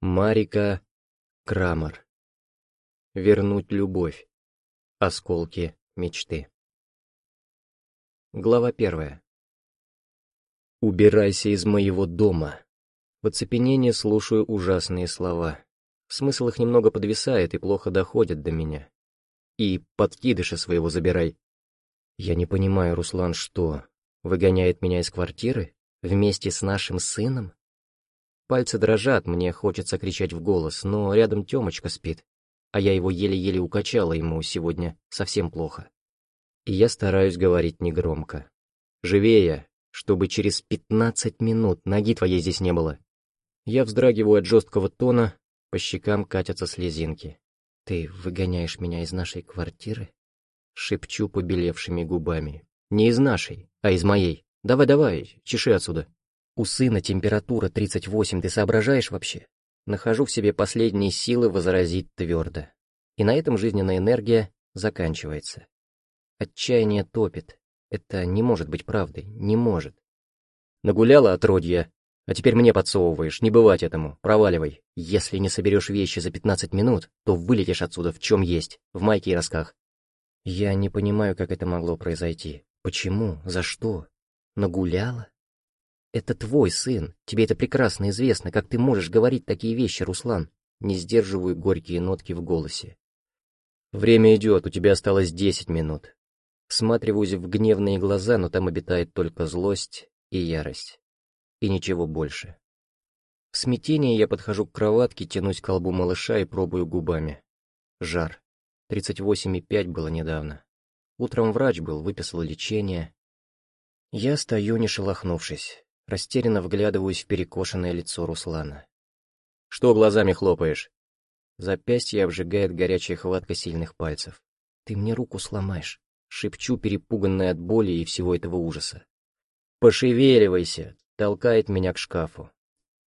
Марика Крамер. Вернуть любовь. Осколки мечты. Глава первая. «Убирайся из моего дома». В оцепенении слушаю ужасные слова. Смысл их немного подвисает и плохо доходит до меня. И подкидыша своего забирай. Я не понимаю, Руслан, что? Выгоняет меня из квартиры? Вместе с нашим сыном? Пальцы дрожат, мне хочется кричать в голос, но рядом Тёмочка спит, а я его еле-еле укачала, ему сегодня совсем плохо. И я стараюсь говорить негромко. «Живее, чтобы через пятнадцать минут ноги твоей здесь не было». Я вздрагиваю от жесткого тона, по щекам катятся слезинки. «Ты выгоняешь меня из нашей квартиры?» Шепчу побелевшими губами. «Не из нашей, а из моей. Давай-давай, чеши отсюда». У сына температура 38, ты соображаешь вообще? Нахожу в себе последние силы возразить твердо. И на этом жизненная энергия заканчивается. Отчаяние топит. Это не может быть правдой, не может. Нагуляла отродья, а теперь мне подсовываешь, не бывать этому, проваливай. Если не соберешь вещи за 15 минут, то вылетишь отсюда в чем есть, в майке и росках. Я не понимаю, как это могло произойти. Почему? За что? Нагуляла? Это твой сын, тебе это прекрасно известно, как ты можешь говорить такие вещи, Руслан. Не сдерживаю горькие нотки в голосе. Время идет, у тебя осталось десять минут. Всматриваюсь в гневные глаза, но там обитает только злость и ярость. И ничего больше. В смятении я подхожу к кроватке, тянусь к колбу малыша и пробую губами. Жар. 38,5 было недавно. Утром врач был, выписал лечение. Я стою, не шелохнувшись. Растерянно вглядываюсь в перекошенное лицо Руслана. «Что глазами хлопаешь?» Запястье обжигает горячая хватка сильных пальцев. «Ты мне руку сломаешь», — шепчу, перепуганная от боли и всего этого ужаса. «Пошевеливайся!» — толкает меня к шкафу.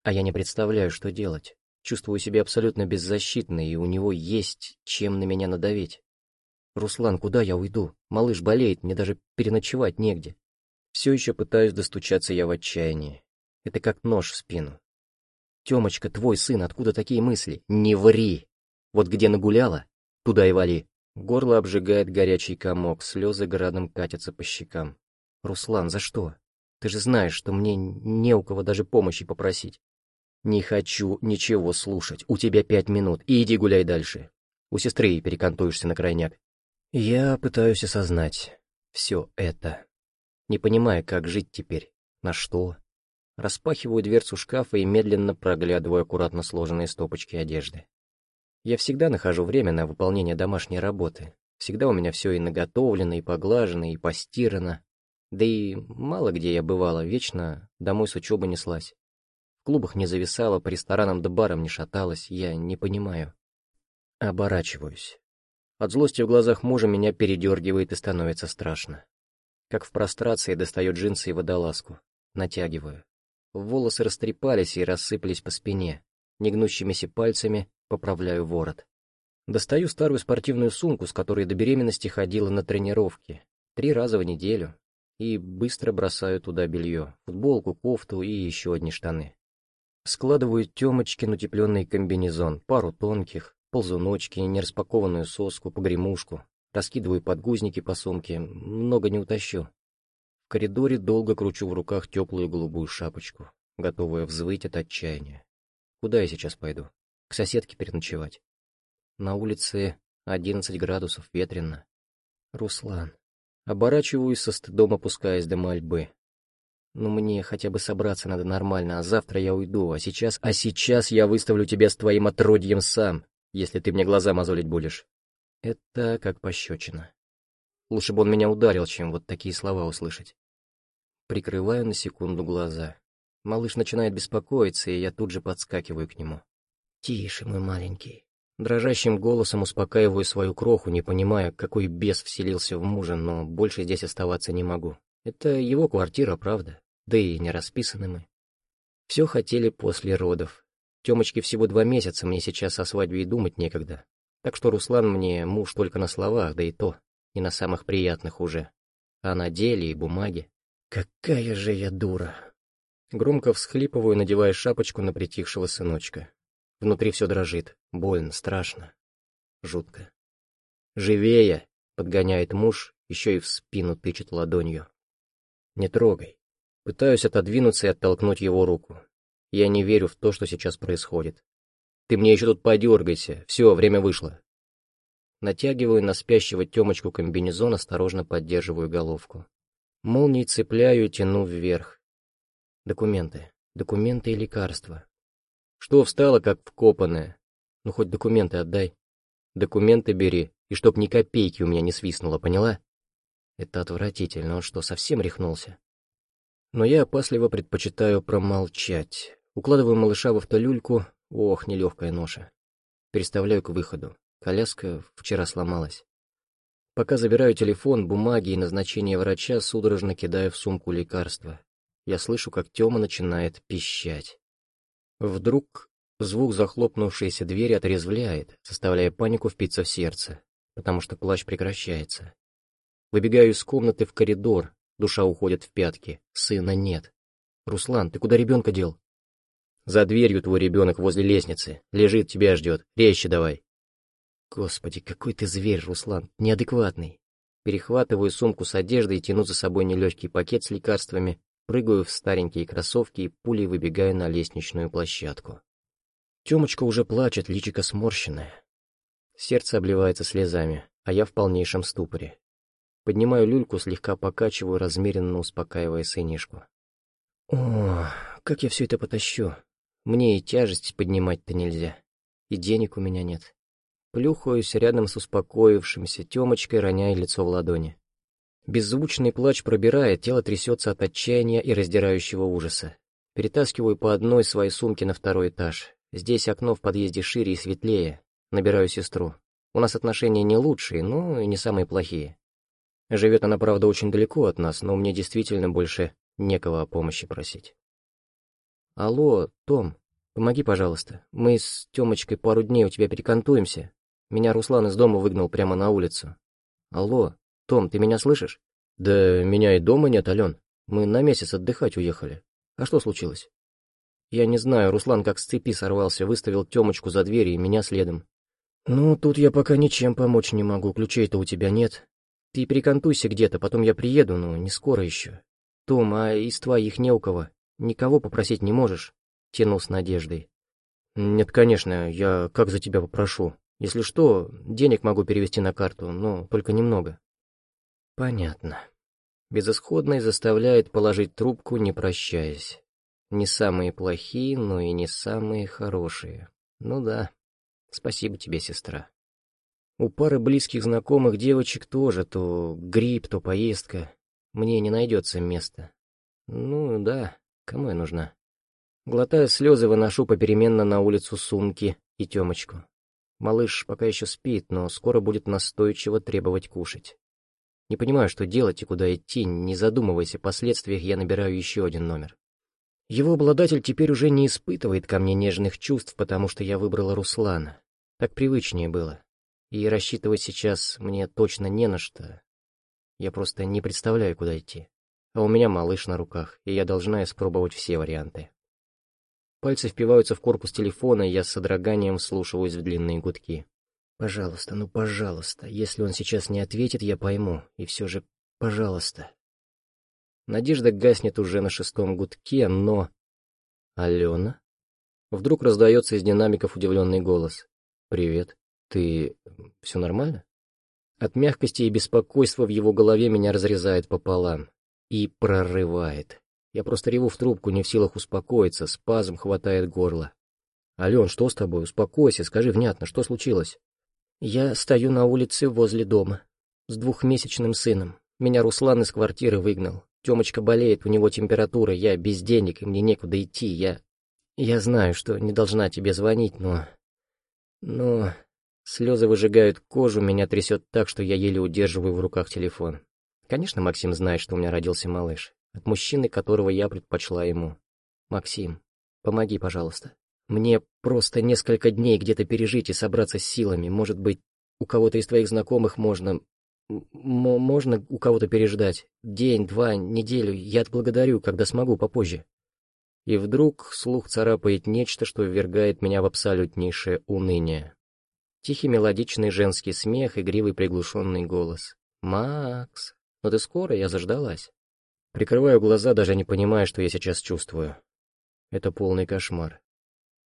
А я не представляю, что делать. Чувствую себя абсолютно беззащитной, и у него есть чем на меня надавить. «Руслан, куда я уйду? Малыш болеет, мне даже переночевать негде». Все еще пытаюсь достучаться я в отчаянии. Это как нож в спину. Темочка, твой сын, откуда такие мысли? Не ври! Вот где нагуляла, туда и вали. Горло обжигает горячий комок, слезы градом катятся по щекам. Руслан, за что? Ты же знаешь, что мне не у кого даже помощи попросить. Не хочу ничего слушать. У тебя пять минут, и иди гуляй дальше. У сестры перекантуешься на крайняк. Я пытаюсь осознать все это не понимая, как жить теперь, на что. Распахиваю дверцу шкафа и медленно проглядываю аккуратно сложенные стопочки одежды. Я всегда нахожу время на выполнение домашней работы. Всегда у меня все и наготовлено, и поглажено, и постирано. Да и мало где я бывала, вечно домой с учебы неслась. В клубах не зависала, по ресторанам да барам не шаталась, я не понимаю. Оборачиваюсь. От злости в глазах мужа меня передергивает и становится страшно как в прострации достаю джинсы и водолазку. Натягиваю. Волосы растрепались и рассыпались по спине. Негнущимися пальцами поправляю ворот. Достаю старую спортивную сумку, с которой до беременности ходила на тренировки. Три раза в неделю. И быстро бросаю туда белье. Футболку, кофту и еще одни штаны. Складываю Тёмочкин утепленный комбинезон, пару тонких, ползуночки, нераспакованную соску, погремушку, Раскидываю подгузники по сумке, много не утащу. В коридоре долго кручу в руках теплую голубую шапочку, готовая взвыть от отчаяния. Куда я сейчас пойду? К соседке переночевать. На улице одиннадцать градусов, ветрено. Руслан. Оборачиваюсь со стыдом, опускаясь до мольбы. Ну мне хотя бы собраться надо нормально, а завтра я уйду, а сейчас... А сейчас я выставлю тебя с твоим отродьем сам, если ты мне глаза мозолить будешь. Это как пощечина. Лучше бы он меня ударил, чем вот такие слова услышать. Прикрываю на секунду глаза. Малыш начинает беспокоиться, и я тут же подскакиваю к нему. «Тише, мой маленький». Дрожащим голосом успокаиваю свою кроху, не понимая, какой бес вселился в мужа, но больше здесь оставаться не могу. Это его квартира, правда? Да и не расписаны мы. Все хотели после родов. Темочке всего два месяца, мне сейчас о свадьбе и думать некогда. Так что Руслан мне муж только на словах, да и то, не на самых приятных уже, а на деле и бумаге. Какая же я дура! Громко всхлипываю, надевая шапочку на притихшего сыночка. Внутри все дрожит. Больно, страшно. Жутко. «Живее!» — подгоняет муж, еще и в спину тычет ладонью. «Не трогай». Пытаюсь отодвинуться и оттолкнуть его руку. Я не верю в то, что сейчас происходит. Ты мне еще тут подергайся. Все, время вышло. Натягиваю на спящего Темочку комбинезон, осторожно поддерживаю головку. Молнией цепляю тяну вверх. Документы. Документы и лекарства. Что встала, как вкопанная? Ну, хоть документы отдай. Документы бери, и чтоб ни копейки у меня не свистнуло, поняла? Это отвратительно, он что, совсем рехнулся? Но я опасливо предпочитаю промолчать. Укладываю малыша в автолюльку, ох, нелегкая ноша. Переставляю к выходу. Коляска вчера сломалась. Пока забираю телефон, бумаги и назначение врача, судорожно кидаю в сумку лекарства. Я слышу, как Тёма начинает пищать. Вдруг звук захлопнувшейся двери отрезвляет, заставляя панику впиться в сердце, потому что плач прекращается. Выбегаю из комнаты в коридор, душа уходит в пятки, сына нет. «Руслан, ты куда ребенка дел?» «За дверью твой ребенок возле лестницы, лежит, тебя ждет, резче давай». Господи, какой ты зверь, Руслан, неадекватный. Перехватываю сумку с одеждой и тяну за собой нелегкий пакет с лекарствами, прыгаю в старенькие кроссовки и пулей выбегаю на лестничную площадку. Тёмочка уже плачет, личико сморщенное. Сердце обливается слезами, а я в полнейшем ступоре. Поднимаю люльку, слегка покачиваю, размеренно успокаивая сынишку. О, как я все это потащу. Мне и тяжесть поднимать-то нельзя. И денег у меня нет. Плюхаюсь рядом с успокоившимся Тёмочкой, роняя лицо в ладони. Беззвучный плач пробирает, тело трясется от отчаяния и раздирающего ужаса. Перетаскиваю по одной своей сумке на второй этаж. Здесь окно в подъезде шире и светлее. Набираю сестру. У нас отношения не лучшие, но и не самые плохие. Живет она, правда, очень далеко от нас, но мне действительно больше некого о помощи просить. «Алло, Том, помоги, пожалуйста. Мы с Тёмочкой пару дней у тебя перекантуемся. Меня Руслан из дома выгнал прямо на улицу. Алло, Том, ты меня слышишь? Да меня и дома нет, Ален. Мы на месяц отдыхать уехали. А что случилось? Я не знаю, Руслан как с цепи сорвался, выставил Тёмочку за дверь и меня следом. Ну, тут я пока ничем помочь не могу, ключей-то у тебя нет. Ты перекантуйся где-то, потом я приеду, но не скоро еще. Том, а из твоих не у кого? Никого попросить не можешь? Тянул с надеждой. Нет, конечно, я как за тебя попрошу. Если что, денег могу перевести на карту, но только немного. Понятно. Безысходный заставляет положить трубку, не прощаясь. Не самые плохие, но и не самые хорошие. Ну да. Спасибо тебе, сестра. У пары близких знакомых девочек тоже то грипп, то поездка. Мне не найдется места. Ну да, кому я нужна? Глотая слезы, выношу попеременно на улицу сумки и Темочку. Малыш пока еще спит, но скоро будет настойчиво требовать кушать. Не понимаю, что делать и куда идти, не задумываясь о последствиях, я набираю еще один номер. Его обладатель теперь уже не испытывает ко мне нежных чувств, потому что я выбрала Руслана. Так привычнее было. И рассчитывать сейчас мне точно не на что. Я просто не представляю, куда идти. А у меня малыш на руках, и я должна испробовать все варианты. Пальцы впиваются в корпус телефона, и я с содроганием вслушиваюсь в длинные гудки. «Пожалуйста, ну пожалуйста, если он сейчас не ответит, я пойму, и все же, пожалуйста». Надежда гаснет уже на шестом гудке, но... «Алена?» Вдруг раздается из динамиков удивленный голос. «Привет. Ты... все нормально?» От мягкости и беспокойства в его голове меня разрезает пополам. И прорывает. Я просто реву в трубку, не в силах успокоиться, спазм хватает горло. «Ален, что с тобой? Успокойся, скажи внятно, что случилось?» «Я стою на улице возле дома. С двухмесячным сыном. Меня Руслан из квартиры выгнал. Тёмочка болеет, у него температура, я без денег, и мне некуда идти, я... Я знаю, что не должна тебе звонить, но... Но... Слезы выжигают кожу, меня трясет так, что я еле удерживаю в руках телефон. Конечно, Максим знает, что у меня родился малыш от мужчины, которого я предпочла ему. «Максим, помоги, пожалуйста. Мне просто несколько дней где-то пережить и собраться с силами. Может быть, у кого-то из твоих знакомых можно... можно у кого-то переждать. День, два, неделю. Я отблагодарю, когда смогу, попозже». И вдруг слух царапает нечто, что ввергает меня в абсолютнейшее уныние. Тихий мелодичный женский смех, игривый приглушенный голос. «Макс, ну ты скоро, я заждалась». Прикрываю глаза, даже не понимая, что я сейчас чувствую. Это полный кошмар.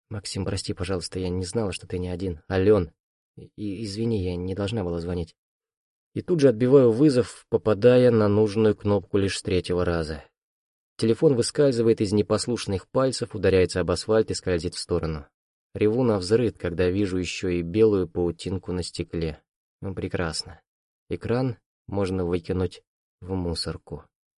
«Максим, прости, пожалуйста, я не знала, что ты не один. Ален. И извини, я не должна была звонить». И тут же отбиваю вызов, попадая на нужную кнопку лишь с третьего раза. Телефон выскальзывает из непослушных пальцев, ударяется об асфальт и скользит в сторону. Реву на взрыд, когда вижу еще и белую паутинку на стекле. Ну, прекрасно. Экран можно выкинуть в мусорку.